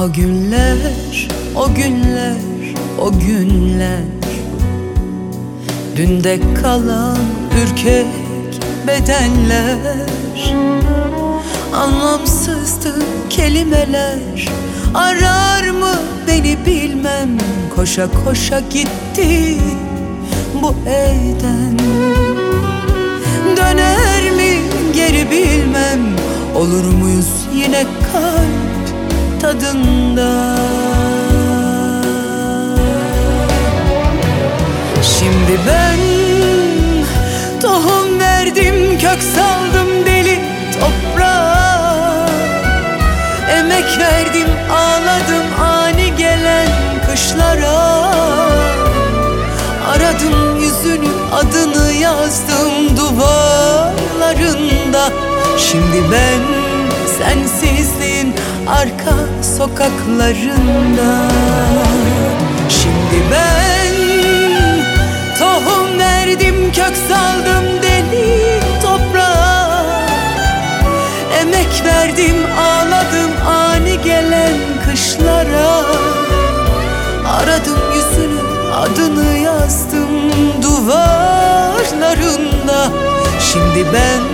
o günler, o günler. Dünde kalan ürkek bedenler. Anlamsızdı kelimeler. Arar mı beni bilmem. Koşa koşa gitti bu evden. Döner mi geri bilmem. Olur muyuz yine kalp tadında. Şimdi ben tohum verdim kök saldım deli toprağa. Emek verdim ağladım ani gelen kışlara. Aradım yüzünü adını yazdım duvarlarında. Şimdi ben sensizliğin arka sokaklarında. Şimdi ben tohum verdim kök saldım deli toprağa. Emek verdim ağladım ani gelen kışlara. Aradım yüzünü adını yazdım duvarlarında. Şimdi ben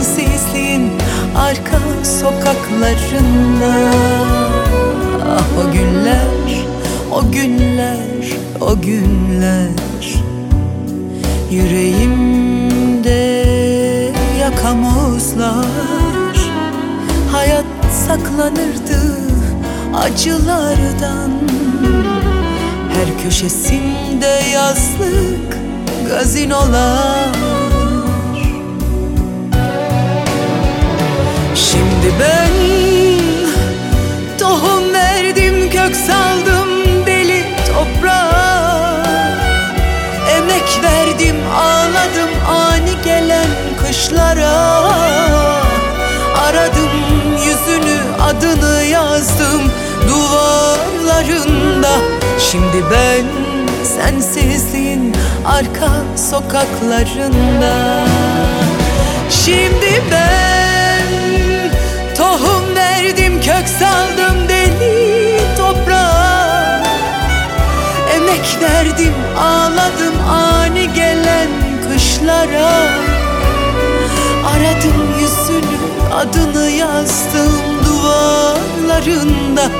sensizliğin arka sokaklarında. Ah o günler, o günler, o günler. Yüreğimde yakamozlar. Hayat saklanırdı acılardan. Her köşesinde yazlık gazinolar Şimdi ben sensizliğin arka sokaklarında. Şimdi ben tohum verdim kök saldım deli toprağa. Emek verdim ağladım ani gelen kışlara. Aradım yüzünü adını yazdım duvarlarında.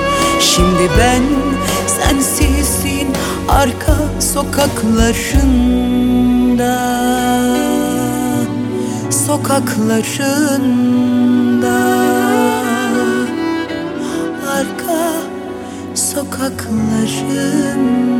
Şimdi ben arka sokaklarında Sokaklarında. Arka sokaklarında